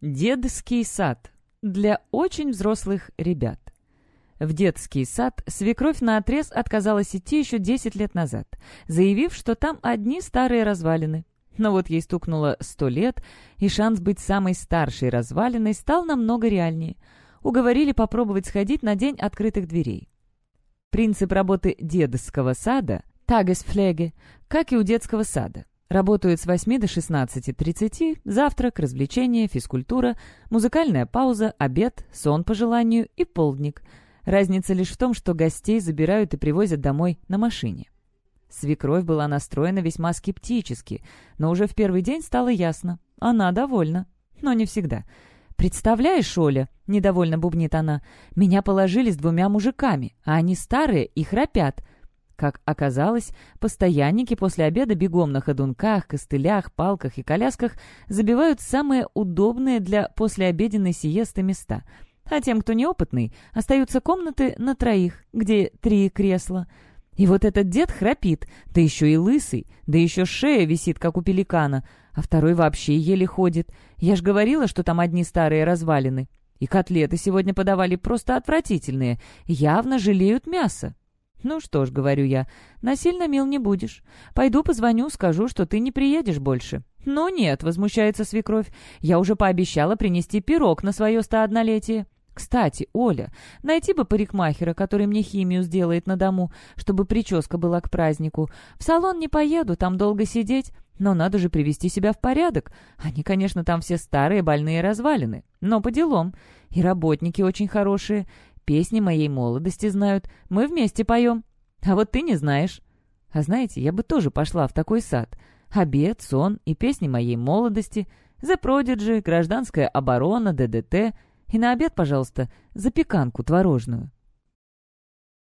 Дедский сад. Для очень взрослых ребят. В детский сад свекровь наотрез отказалась идти еще 10 лет назад, заявив, что там одни старые развалины. Но вот ей стукнуло сто лет, и шанс быть самой старшей развалиной стал намного реальнее. Уговорили попробовать сходить на день открытых дверей. Принцип работы дедского сада – тагесфлеге, как и у детского сада. Работают с 8 до 16.30, завтрак, развлечения, физкультура, музыкальная пауза, обед, сон по желанию и полдник. Разница лишь в том, что гостей забирают и привозят домой на машине. Свекровь была настроена весьма скептически, но уже в первый день стало ясно. Она довольна. Но не всегда. «Представляешь, Оля?» — недовольно бубнит она. «Меня положили с двумя мужиками, а они старые и храпят. Как оказалось, постоянники после обеда бегом на ходунках, костылях, палках и колясках забивают самые удобные для послеобеденной сиесты места. А тем, кто неопытный, остаются комнаты на троих, где три кресла. И вот этот дед храпит, да еще и лысый, да еще шея висит, как у пеликана, а второй вообще еле ходит. Я ж говорила, что там одни старые развалины. И котлеты сегодня подавали просто отвратительные, явно жалеют мясо. «Ну что ж», — говорю я, — «насильно мил не будешь. Пойду позвоню, скажу, что ты не приедешь больше». «Ну нет», — возмущается свекровь, — «я уже пообещала принести пирог на свое стооднолетие». «Кстати, Оля, найти бы парикмахера, который мне химию сделает на дому, чтобы прическа была к празднику. В салон не поеду, там долго сидеть, но надо же привести себя в порядок. Они, конечно, там все старые больные развалины, но по делам. И работники очень хорошие. Песни моей молодости знают. Мы вместе поем. А вот ты не знаешь. А знаете, я бы тоже пошла в такой сад. Обед, сон и песни моей молодости. The Prodigy, гражданская оборона, ДДТ. И на обед, пожалуйста, запеканку творожную.